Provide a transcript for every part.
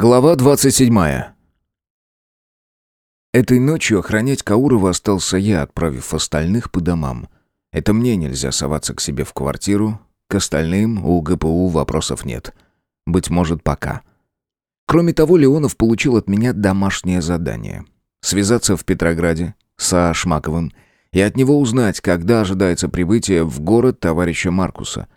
Глава 27. Этой ночью охранять Каурова остался я, отправив остальных по домам. Это мне нельзя соваться к себе в квартиру, к остальным у ГПУ вопросов нет. Быть может, пока. Кроме того, Леонов получил от меня домашнее задание. Связаться в Петрограде с Шмаковым и от него узнать, когда ожидается прибытие в город товарища Маркуса.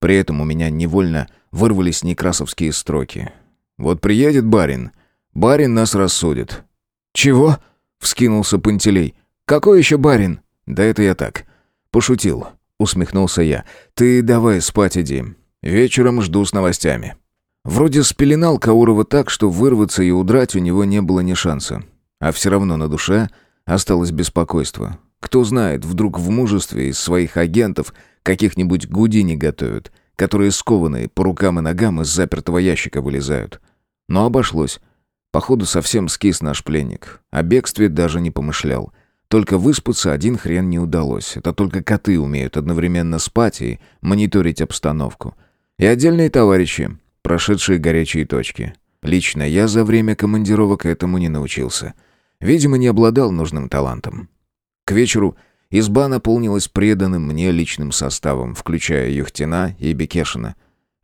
При этом у меня невольно вырвались некрасовские строки — вот приедет барин. Барин нас рассудит». «Чего?» — вскинулся Пантелей. «Какой еще барин?» «Да это я так. Пошутил», — усмехнулся я. «Ты давай спать иди. Вечером жду с новостями». Вроде спеленал Каурова так, что вырваться и удрать у него не было ни шанса. А все равно на душе осталось беспокойство. Кто знает, вдруг в мужестве из своих агентов каких-нибудь гудини готовят — которые скованные по рукам и ногам из запертого ящика вылезают. Но обошлось. Походу, совсем скис наш пленник. О бегстве даже не помышлял. Только выспаться один хрен не удалось. Это только коты умеют одновременно спать и мониторить обстановку. И отдельные товарищи, прошедшие горячие точки. Лично я за время командировок этому не научился. Видимо, не обладал нужным талантом. К вечеру Изба наполнилась преданным мне личным составом, включая Юхтина и Бекешина.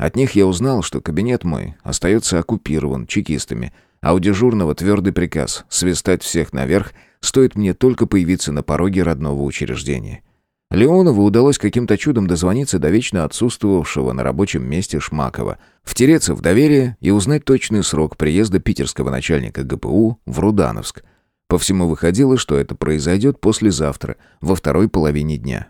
От них я узнал, что кабинет мой остается оккупирован чекистами, а у дежурного твердый приказ свистать всех наверх, стоит мне только появиться на пороге родного учреждения. Леонову удалось каким-то чудом дозвониться до вечно отсутствовавшего на рабочем месте Шмакова, втереться в доверие и узнать точный срок приезда питерского начальника ГПУ в Рудановск – по всему выходило, что это произойдет послезавтра, во второй половине дня.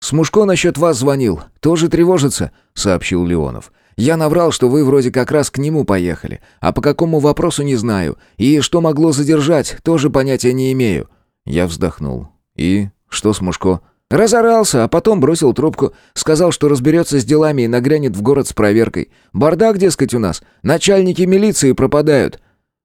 «Смушко насчет вас звонил. Тоже тревожится», — сообщил Леонов. «Я наврал, что вы вроде как раз к нему поехали. А по какому вопросу не знаю. И что могло задержать, тоже понятия не имею». Я вздохнул. «И? Что Смушко?» Разорался, а потом бросил трубку. Сказал, что разберется с делами и нагрянет в город с проверкой. Бардак, дескать, у нас. Начальники милиции пропадают.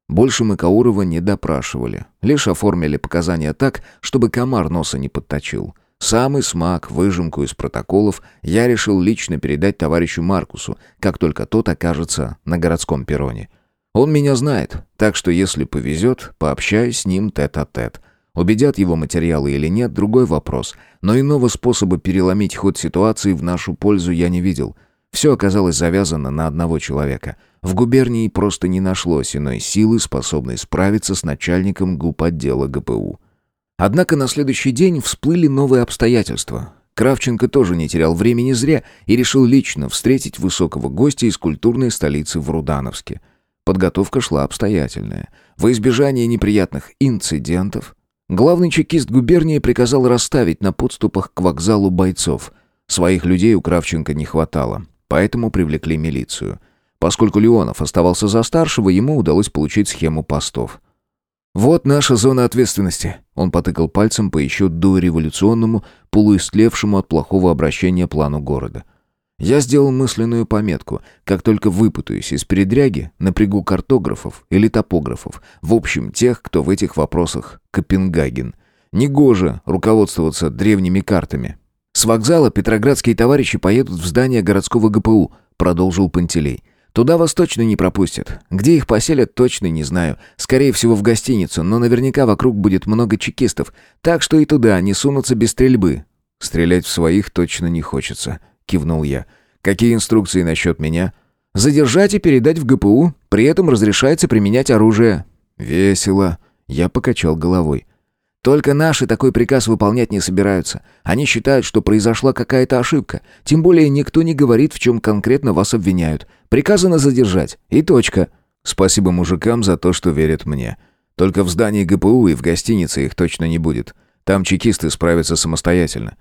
Больше мы Каурова не допрашивали. Лишь оформили показания так, чтобы комар носа не подточил. Самый смак, выжимку из протоколов я решил лично передать товарищу Маркусу, как только тот окажется на городском перроне. Он меня знает, так что если повезет, пообщаюсь с ним тет-а-тет. -тет. Убедят его материалы или нет, другой вопрос. Но иного способа переломить ход ситуации в нашу пользу я не видел. Все оказалось завязано на одного человека — в губернии просто не нашлось иной силы, способной справиться с начальником гуп отдела ГПУ. Однако на следующий день всплыли новые обстоятельства. Кравченко тоже не терял времени зря и решил лично встретить высокого гостя из культурной столицы в Рудановске. Подготовка шла обстоятельная. Во избежание неприятных инцидентов главный чекист губернии приказал расставить на подступах к вокзалу бойцов. Своих людей у Кравченко не хватало, поэтому привлекли милицию – Поскольку Леонов оставался за старшего, ему удалось получить схему постов. «Вот наша зона ответственности», — он потыкал пальцем по еще дореволюционному, полуистлевшему от плохого обращения плану города. Я сделал мысленную пометку. Как только выпутаюсь из передряги, напрягу картографов или топографов. В общем, тех, кто в этих вопросах Копенгаген. Негоже руководствоваться древними картами. «С вокзала петроградские товарищи поедут в здание городского ГПУ», — продолжил Пантелей. Туда вас точно не пропустят. Где их поселят, точно не знаю. Скорее всего, в гостиницу, но наверняка вокруг будет много чекистов, так что и туда не сунутся без стрельбы. Стрелять в своих точно не хочется, кивнул я. Какие инструкции насчет меня? Задержать и передать в ГПУ, при этом разрешается применять оружие. Весело. Я покачал головой. Только наши такой приказ выполнять не собираются. Они считают, что произошла какая-то ошибка. Тем более никто не говорит, в чем конкретно вас обвиняют. Приказано задержать. И точка. Спасибо мужикам за то, что верят мне. Только в здании ГПУ и в гостинице их точно не будет. Там чекисты справятся самостоятельно.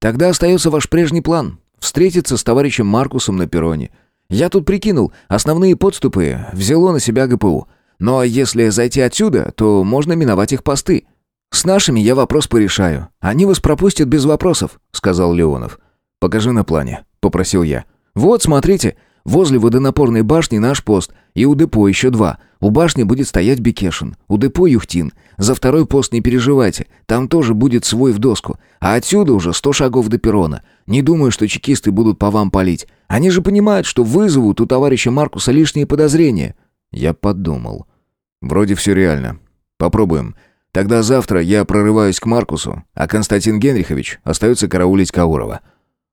Тогда остается ваш прежний план. Встретиться с товарищем Маркусом на перроне. Я тут прикинул, основные подступы взяло на себя ГПУ. Но если зайти отсюда, то можно миновать их посты. «С нашими я вопрос порешаю. Они вас пропустят без вопросов», — сказал Леонов. «Покажи на плане», — попросил я. «Вот, смотрите, возле водонапорной башни наш пост, и у депо еще два. У башни будет стоять Бекешин, у депо Юхтин. За второй пост не переживайте, там тоже будет свой в доску. А отсюда уже сто шагов до перрона. Не думаю, что чекисты будут по вам палить. Они же понимают, что вызовут у товарища Маркуса лишние подозрения». Я подумал. Вроде все реально. Попробуем. Тогда завтра я прорываюсь к Маркусу, а Константин Генрихович остается караулить Каурова.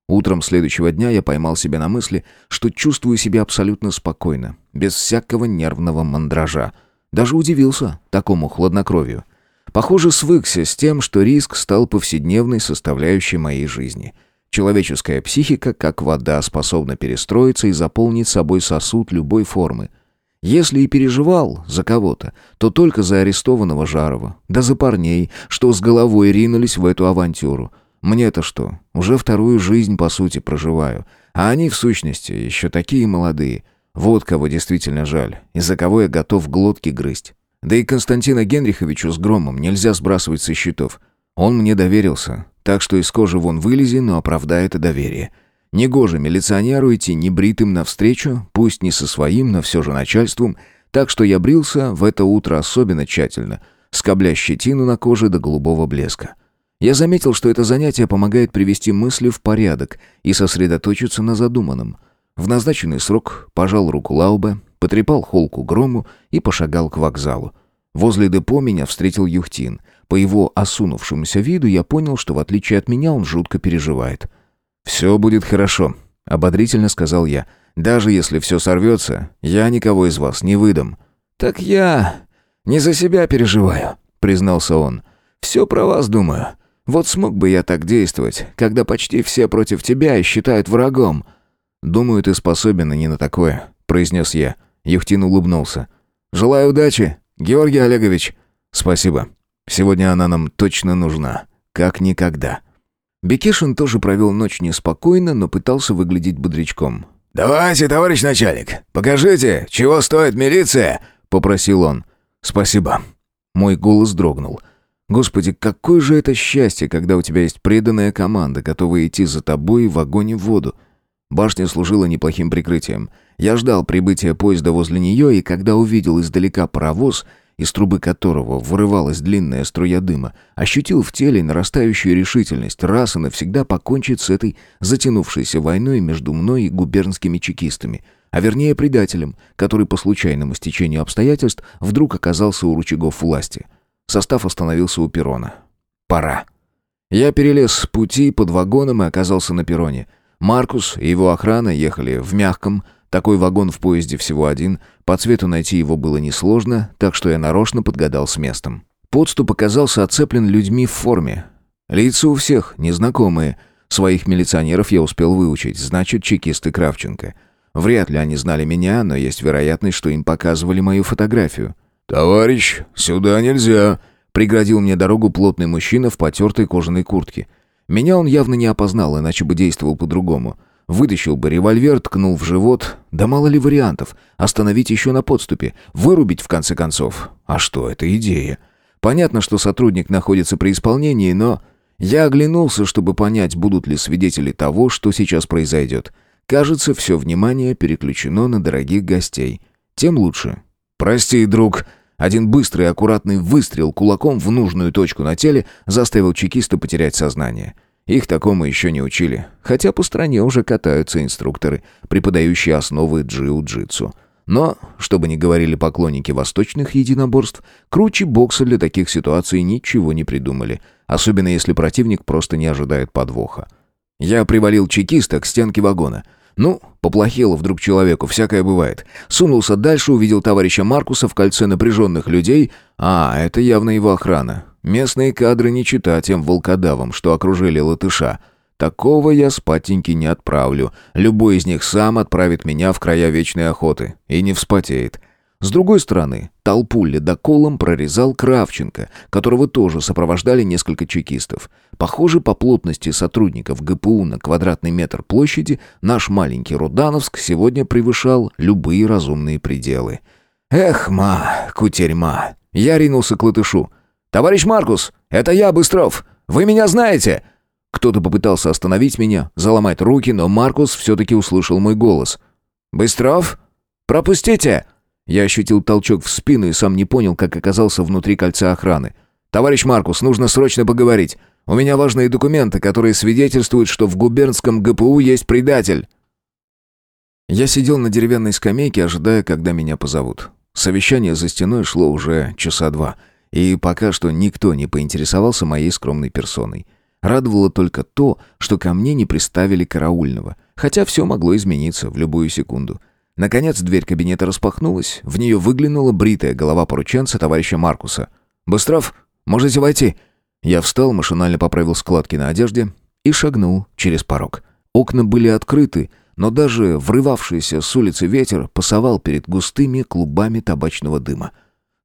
Утром следующего дня я поймал себя на мысли, что чувствую себя абсолютно спокойно, без всякого нервного мандража. Даже удивился такому хладнокровию. Похоже, свыкся с тем, что риск стал повседневной составляющей моей жизни. Человеческая психика, как вода, способна перестроиться и заполнить собой сосуд любой формы. Если и переживал за кого-то, то только за арестованного Жарова, да за парней, что с головой ринулись в эту авантюру. Мне-то что, уже вторую жизнь, по сути, проживаю. А они, в сущности, еще такие молодые. Вот кого действительно жаль, из-за кого я готов глотки грызть. Да и Константина Генриховичу с Громом нельзя сбрасывать со счетов. Он мне доверился, так что из кожи вон вылези, но оправдай это доверие. Негоже милиционеру идти небритым навстречу, пусть не со своим, но все же начальством, так что я брился в это утро особенно тщательно, скобля щетину на коже до голубого блеска. Я заметил, что это занятие помогает привести мысли в порядок и сосредоточиться на задуманном. В назначенный срок пожал руку Лаубе, потрепал холку грому и пошагал к вокзалу. Возле депо меня встретил Юхтин. По его осунувшемуся виду я понял, что в отличие от меня он жутко переживает. «Все будет хорошо», — ободрительно сказал я. «Даже если все сорвется, я никого из вас не выдам». «Так я не за себя переживаю», — признался он. «Все про вас думаю. Вот смог бы я так действовать, когда почти все против тебя и считают врагом». «Думаю, ты способен и не на такое», — произнес я. Юхтин улыбнулся. «Желаю удачи, Георгий Олегович». «Спасибо. Сегодня она нам точно нужна. Как никогда». Бекешин тоже провел ночь неспокойно, но пытался выглядеть бодрячком. «Давайте, товарищ начальник, покажите, чего стоит милиция!» — попросил он. «Спасибо». Мой голос дрогнул. «Господи, какое же это счастье, когда у тебя есть преданная команда, готовая идти за тобой в огонь и в воду. Башня служила неплохим прикрытием. Я ждал прибытия поезда возле нее, и когда увидел издалека паровоз, из трубы которого вырывалась длинная струя дыма, ощутил в теле нарастающую решительность раз и навсегда покончить с этой затянувшейся войной между мной и губернскими чекистами, а вернее предателем, который по случайному стечению обстоятельств вдруг оказался у рычагов власти. Состав остановился у перрона. Пора. Я перелез с пути под вагоном и оказался на перроне. Маркус и его охрана ехали в мягком, такой вагон в поезде всего один, по цвету найти его было несложно, так что я нарочно подгадал с местом. Подступ оказался оцеплен людьми в форме. Лица у всех незнакомые. Своих милиционеров я успел выучить, значит, чекисты Кравченко. Вряд ли они знали меня, но есть вероятность, что им показывали мою фотографию. «Товарищ, сюда нельзя», — преградил мне дорогу плотный мужчина в потертой кожаной куртке. Меня он явно не опознал, иначе бы действовал по-другому. Вытащил бы револьвер, ткнул в живот. Да мало ли вариантов. Остановить еще на подступе. Вырубить, в конце концов. А что, это идея. Понятно, что сотрудник находится при исполнении, но... Я оглянулся, чтобы понять, будут ли свидетели того, что сейчас произойдет. Кажется, все внимание переключено на дорогих гостей. Тем лучше. «Прости, друг», один быстрый аккуратный выстрел кулаком в нужную точку на теле заставил чекиста потерять сознание. Их такому еще не учили, хотя по стране уже катаются инструкторы, преподающие основы джиу-джитсу. Но, чтобы не говорили поклонники восточных единоборств, круче бокса для таких ситуаций ничего не придумали, особенно если противник просто не ожидает подвоха. Я привалил чекиста к стенке вагона — ну, поплохело вдруг человеку, всякое бывает. Сунулся дальше, увидел товарища Маркуса в кольце напряженных людей. А, это явно его охрана. Местные кадры не чита тем волкодавам, что окружили латыша. Такого я спатеньки не отправлю. Любой из них сам отправит меня в края вечной охоты. И не вспотеет. С другой стороны, толпу ледоколом прорезал Кравченко, которого тоже сопровождали несколько чекистов. Похоже, по плотности сотрудников ГПУ на квадратный метр площади наш маленький Рудановск сегодня превышал любые разумные пределы. «Эх, ма, кутерьма!» Я ринулся к латышу. «Товарищ Маркус, это я, Быстров! Вы меня знаете!» Кто-то попытался остановить меня, заломать руки, но Маркус все-таки услышал мой голос. «Быстров? Пропустите!» Я ощутил толчок в спину и сам не понял, как оказался внутри кольца охраны. «Товарищ Маркус, нужно срочно поговорить. У меня важные документы, которые свидетельствуют, что в губернском ГПУ есть предатель». Я сидел на деревянной скамейке, ожидая, когда меня позовут. Совещание за стеной шло уже часа два, и пока что никто не поинтересовался моей скромной персоной. Радовало только то, что ко мне не приставили караульного, хотя все могло измениться в любую секунду. Наконец дверь кабинета распахнулась, в нее выглянула бритая голова порученца товарища Маркуса. «Быстров, можете войти?» Я встал, машинально поправил складки на одежде и шагнул через порог. Окна были открыты, но даже врывавшийся с улицы ветер пасовал перед густыми клубами табачного дыма.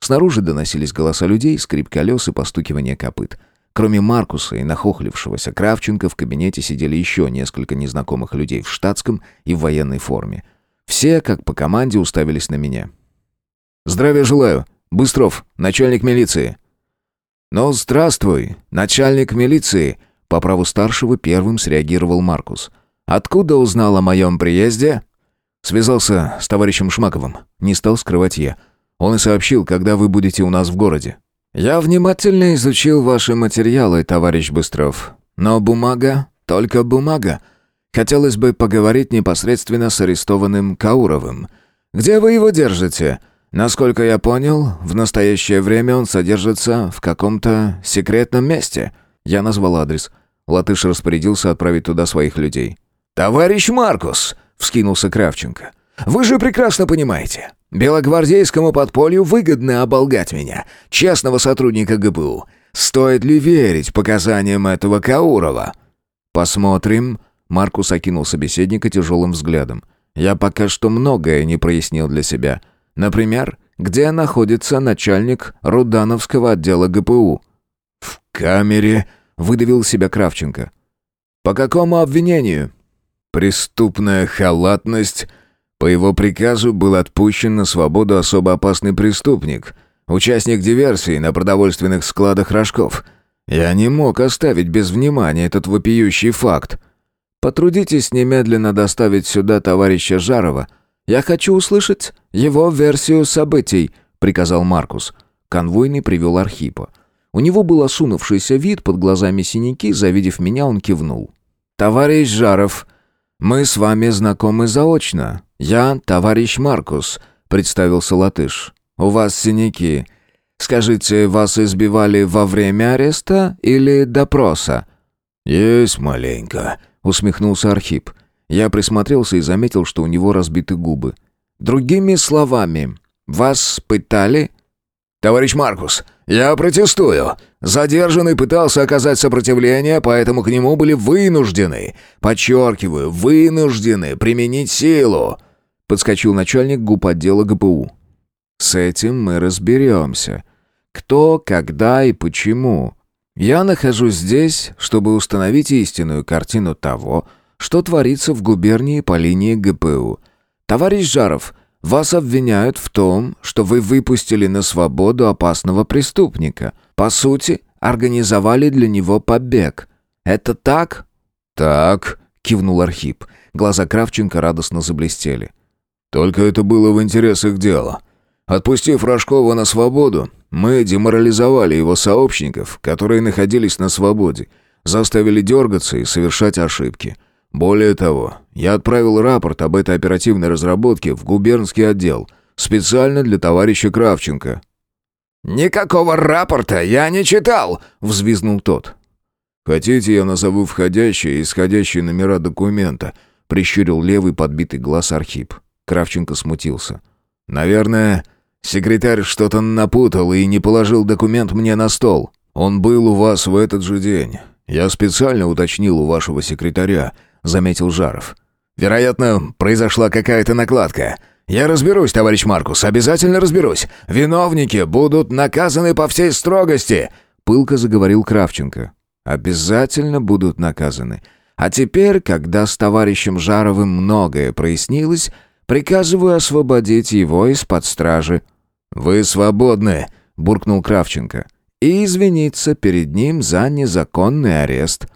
Снаружи доносились голоса людей, скрип колес и постукивание копыт. Кроме Маркуса и нахохлившегося Кравченко в кабинете сидели еще несколько незнакомых людей в штатском и в военной форме. Все, как по команде, уставились на меня. «Здравия желаю! Быстров, начальник милиции!» «Ну, здравствуй, начальник милиции!» По праву старшего первым среагировал Маркус – Откуда узнал о моем приезде?» «Связался с товарищем Шмаковым. Не стал скрывать я. Он и сообщил, когда вы будете у нас в городе». «Я внимательно изучил ваши материалы, товарищ Быстров. Но бумага, только бумага. Хотелось бы поговорить непосредственно с арестованным Кауровым. Где вы его держите?» Насколько я понял, в настоящее время он содержится в каком-то секретном месте. Я назвал адрес. Латыш распорядился отправить туда своих людей. «Товарищ Маркус!» — вскинулся Кравченко. «Вы же прекрасно понимаете, белогвардейскому подполью выгодно оболгать меня, честного сотрудника ГПУ. Стоит ли верить показаниям этого Каурова?» «Посмотрим», — Маркус окинул собеседника тяжелым взглядом. «Я пока что многое не прояснил для себя. Например, где находится начальник Рудановского отдела ГПУ?» «В камере», — выдавил себя Кравченко. «По какому обвинению?» Преступная халатность. По его приказу был отпущен на свободу особо опасный преступник, участник диверсии на продовольственных складах рожков. Я не мог оставить без внимания этот вопиющий факт. Потрудитесь немедленно доставить сюда товарища Жарова. Я хочу услышать его версию событий, приказал Маркус. Конвойный привел Архипа. У него был осунувшийся вид, под глазами синяки, завидев меня, он кивнул. «Товарищ Жаров, «Мы с вами знакомы заочно. Я товарищ Маркус», — представился латыш. «У вас синяки. Скажите, вас избивали во время ареста или допроса?» «Есть маленько», — усмехнулся Архип. Я присмотрелся и заметил, что у него разбиты губы. «Другими словами, вас пытали?» «Товарищ Маркус, я протестую. Задержанный пытался оказать сопротивление, поэтому к нему были вынуждены, подчеркиваю, вынуждены применить силу». Подскочил начальник губ отдела ГПУ. «С этим мы разберемся. Кто, когда и почему. Я нахожусь здесь, чтобы установить истинную картину того, что творится в губернии по линии ГПУ. Товарищ Жаров, вас обвиняют в том, что вы выпустили на свободу опасного преступника. По сути, организовали для него побег. Это так?» «Так», — кивнул Архип. Глаза Кравченко радостно заблестели. «Только это было в интересах дела. Отпустив Рожкова на свободу, мы деморализовали его сообщников, которые находились на свободе, заставили дергаться и совершать ошибки». Более того, я отправил рапорт об этой оперативной разработке в губернский отдел, специально для товарища Кравченко». «Никакого рапорта я не читал!» — взвизнул тот. «Хотите, я назову входящие и исходящие номера документа?» — прищурил левый подбитый глаз Архип. Кравченко смутился. «Наверное, секретарь что-то напутал и не положил документ мне на стол. Он был у вас в этот же день. Я специально уточнил у вашего секретаря, — заметил Жаров. «Вероятно, произошла какая-то накладка. Я разберусь, товарищ Маркус, обязательно разберусь. Виновники будут наказаны по всей строгости», — пылко заговорил Кравченко. «Обязательно будут наказаны. А теперь, когда с товарищем Жаровым многое прояснилось, приказываю освободить его из-под стражи». «Вы свободны», — буркнул Кравченко. «И извиниться перед ним за незаконный арест».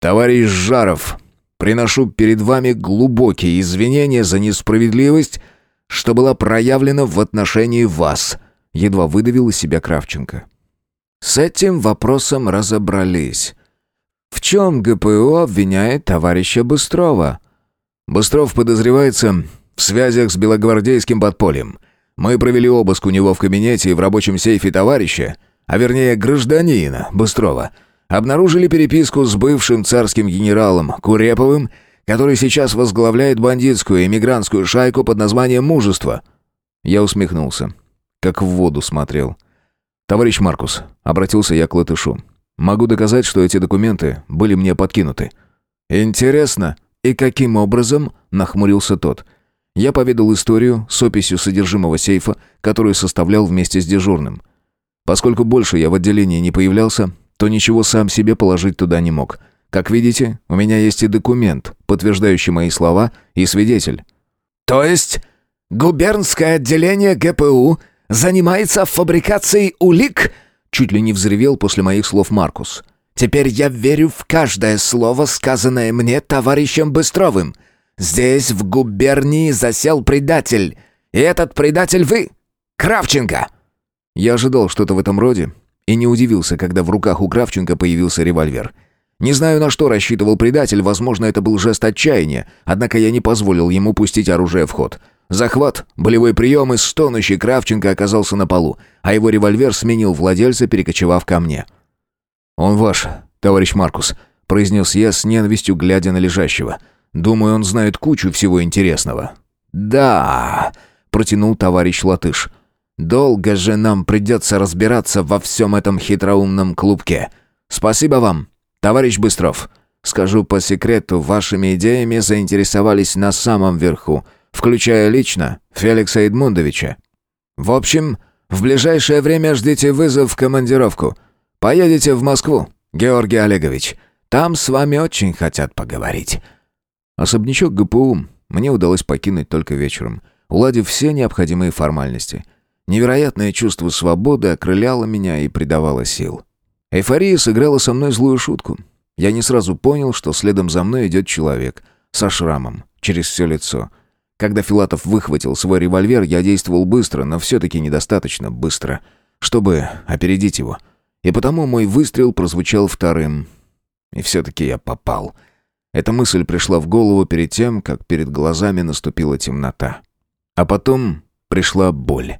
«Товарищ Жаров, приношу перед вами глубокие извинения за несправедливость, что была проявлена в отношении вас», — едва выдавил из себя Кравченко. «С этим вопросом разобрались. В чем ГПУ обвиняет товарища Быстрова?» Быстров подозревается в связях с белогвардейским подпольем. Мы провели обыск у него в кабинете и в рабочем сейфе товарища, а вернее гражданина Быстрова, обнаружили переписку с бывшим царским генералом Куреповым, который сейчас возглавляет бандитскую эмигрантскую шайку под названием «Мужество». Я усмехнулся, как в воду смотрел. «Товарищ Маркус», — обратился я к Латышу, — «могу доказать, что эти документы были мне подкинуты». «Интересно, и каким образом?» — нахмурился тот. Я поведал историю с описью содержимого сейфа, которую составлял вместе с дежурным. Поскольку больше я в отделении не появлялся, то ничего сам себе положить туда не мог. Как видите, у меня есть и документ, подтверждающий мои слова, и свидетель. То есть губернское отделение ГПУ занимается фабрикацией улик? Чуть ли не взревел после моих слов Маркус. Теперь я верю в каждое слово, сказанное мне товарищем Быстровым. Здесь, в губернии, засел предатель. И этот предатель вы, Кравченко. Я ожидал что-то в этом роде и не удивился, когда в руках у Кравченко появился револьвер. Не знаю, на что рассчитывал предатель, возможно, это был жест отчаяния, однако я не позволил ему пустить оружие в ход. Захват, болевой прием и стонущий Кравченко оказался на полу, а его револьвер сменил владельца, перекочевав ко мне. «Он ваш, товарищ Маркус», — произнес я с ненавистью, глядя на лежащего. «Думаю, он знает кучу всего интересного». «Да», — протянул товарищ Латыш. Долго же нам придется разбираться во всем этом хитроумном клубке. Спасибо вам, товарищ Быстров. Скажу по секрету, вашими идеями заинтересовались на самом верху, включая лично Феликса Эдмундовича. В общем, в ближайшее время ждите вызов в командировку. Поедете в Москву, Георгий Олегович. Там с вами очень хотят поговорить. Особнячок ГПУ мне удалось покинуть только вечером, уладив все необходимые формальности – Невероятное чувство свободы окрыляло меня и придавало сил. Эйфория сыграла со мной злую шутку. Я не сразу понял, что следом за мной идет человек со шрамом через все лицо. Когда Филатов выхватил свой револьвер, я действовал быстро, но все-таки недостаточно быстро, чтобы опередить его. И потому мой выстрел прозвучал вторым. И все-таки я попал. Эта мысль пришла в голову перед тем, как перед глазами наступила темнота. А потом пришла боль.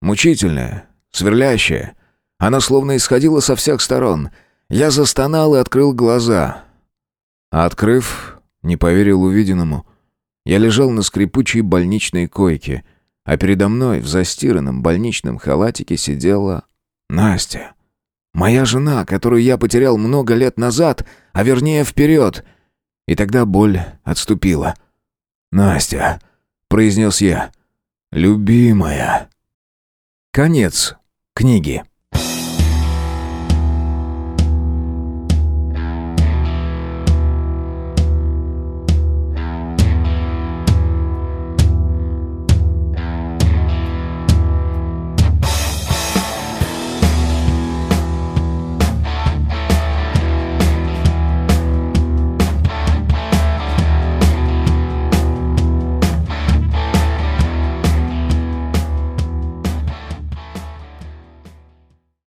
Мучительная, сверлящая. Она словно исходила со всех сторон. Я застонал и открыл глаза. А открыв, не поверил увиденному. Я лежал на скрипучей больничной койке, а передо мной в застиранном больничном халатике сидела Настя. Моя жена, которую я потерял много лет назад, а вернее вперед. И тогда боль отступила. «Настя», — произнес я, — «любимая». Конец книги.